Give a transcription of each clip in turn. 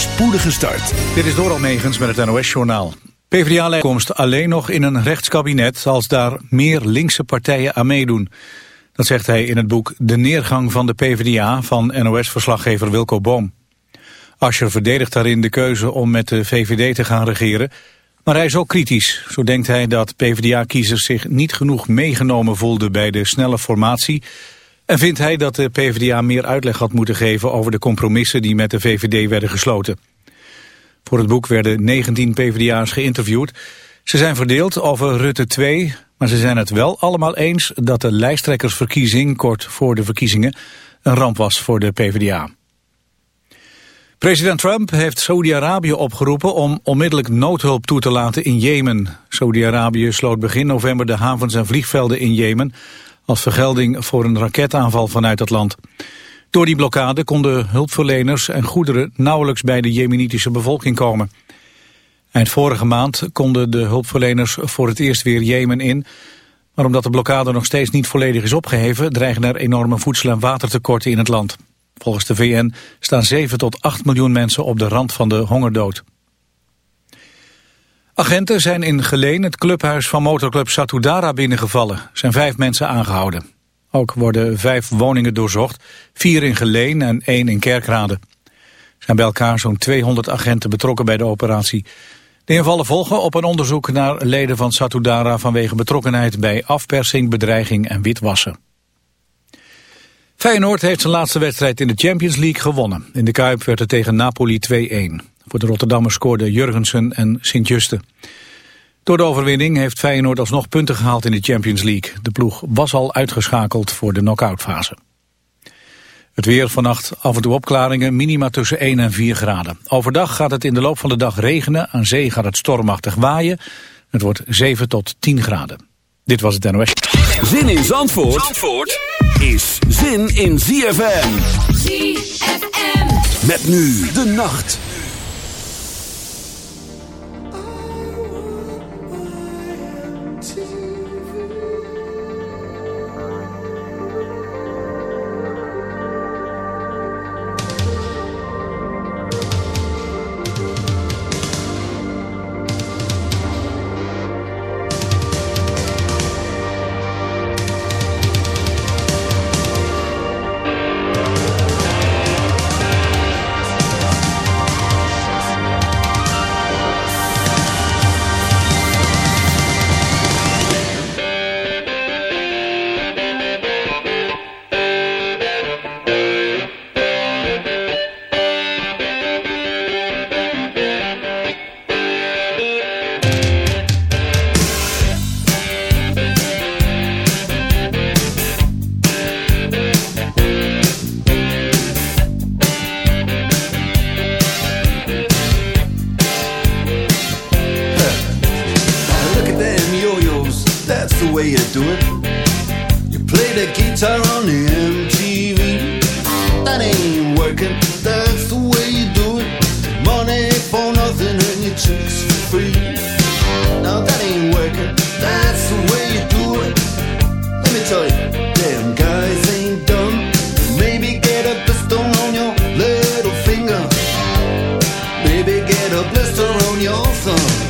spoedige start. Dit is Doral Megens met het NOS-journaal. PvdA komst alleen nog in een rechtskabinet als daar meer linkse partijen aan meedoen. Dat zegt hij in het boek De Neergang van de PvdA van NOS-verslaggever Wilco Boom. Ascher verdedigt daarin de keuze om met de VVD te gaan regeren. Maar hij is ook kritisch. Zo denkt hij dat PvdA-kiezers zich niet genoeg meegenomen voelden bij de snelle formatie... En vindt hij dat de PvdA meer uitleg had moeten geven over de compromissen die met de VVD werden gesloten. Voor het boek werden 19 PvdA's geïnterviewd. Ze zijn verdeeld over Rutte 2, maar ze zijn het wel allemaal eens dat de lijsttrekkersverkiezing kort voor de verkiezingen een ramp was voor de PvdA. President Trump heeft Saudi-Arabië opgeroepen om onmiddellijk noodhulp toe te laten in Jemen. Saudi-Arabië sloot begin november de havens en vliegvelden in Jemen als vergelding voor een raketaanval vanuit het land. Door die blokkade konden hulpverleners en goederen nauwelijks bij de jemenitische bevolking komen. Eind vorige maand konden de hulpverleners voor het eerst weer Jemen in. Maar omdat de blokkade nog steeds niet volledig is opgeheven... dreigen er enorme voedsel- en watertekorten in het land. Volgens de VN staan 7 tot 8 miljoen mensen op de rand van de hongerdood. Agenten zijn in Geleen het clubhuis van motorclub Satudara binnengevallen. Er zijn vijf mensen aangehouden. Ook worden vijf woningen doorzocht, vier in Geleen en één in Kerkrade. Er zijn bij elkaar zo'n 200 agenten betrokken bij de operatie. De invallen volgen op een onderzoek naar leden van Satudara... vanwege betrokkenheid bij afpersing, bedreiging en witwassen. Feyenoord heeft zijn laatste wedstrijd in de Champions League gewonnen. In de Kuip werd het tegen Napoli 2-1. Voor de Rotterdammers scoorden Jurgensen en Sint-Juste. Door de overwinning heeft Feyenoord alsnog punten gehaald in de Champions League. De ploeg was al uitgeschakeld voor de knock-outfase. Het weer vannacht af en toe opklaringen, minima tussen 1 en 4 graden. Overdag gaat het in de loop van de dag regenen, aan zee gaat het stormachtig waaien. Het wordt 7 tot 10 graden. Dit was het NOS. Zin in Zandvoort, Zandvoort is zin in ZFM. ZFM. Met nu de nacht. a blister on your thumb.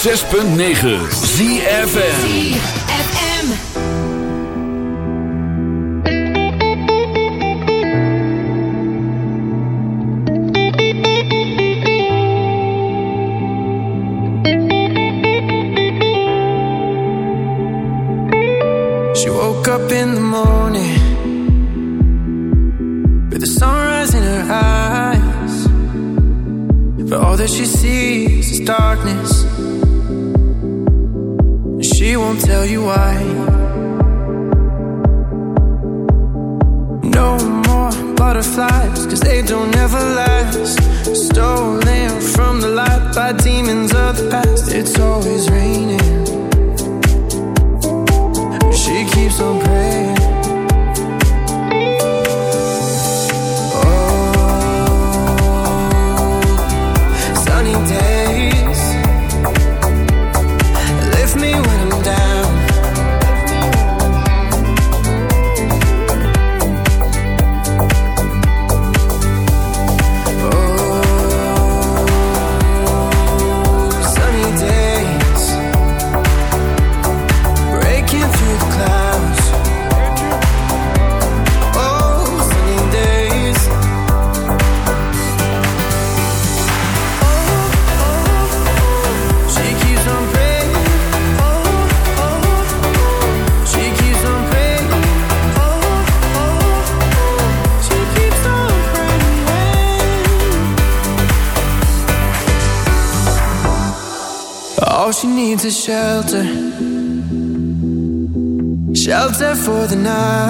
106.9 ZFN for the night.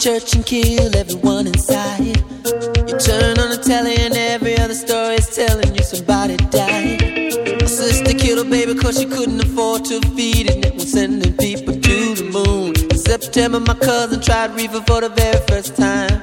Church and kill everyone inside. You turn on the telly and every other story is telling you somebody died. My sister killed her baby cause she couldn't afford to feed it. And it was sending people to the moon. In September, my cousin tried reefer for the very first time.